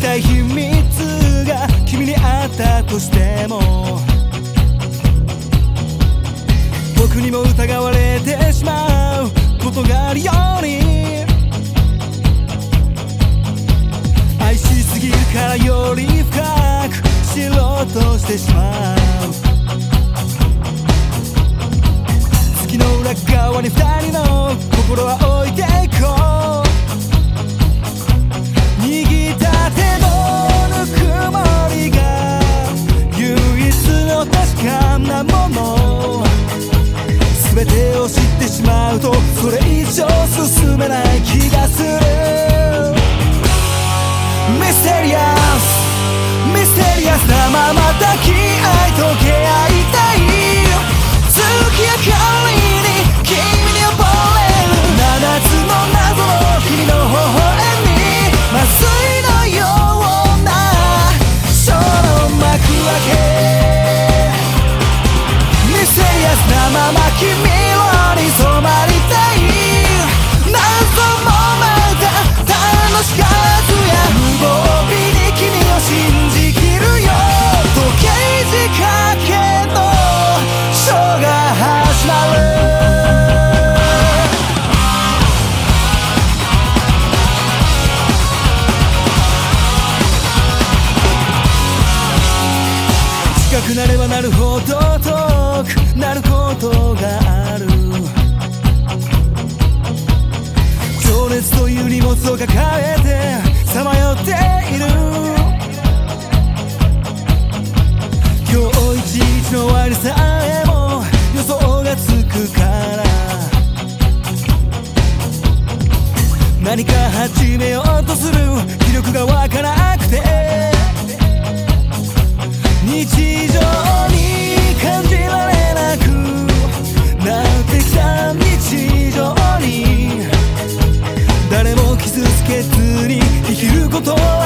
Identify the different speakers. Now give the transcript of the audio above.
Speaker 1: たい秘密が君にあったとしても僕にも疑われてしまうことがあるように。愛しすぎるからより深く知ろうとしてしまう。月の裏側に二人の心は置いていくもの。全てを知ってしまうとそれ以上進めないがわからなくて。日常に感じられなくなってきた日常に。誰も傷つけずに生きること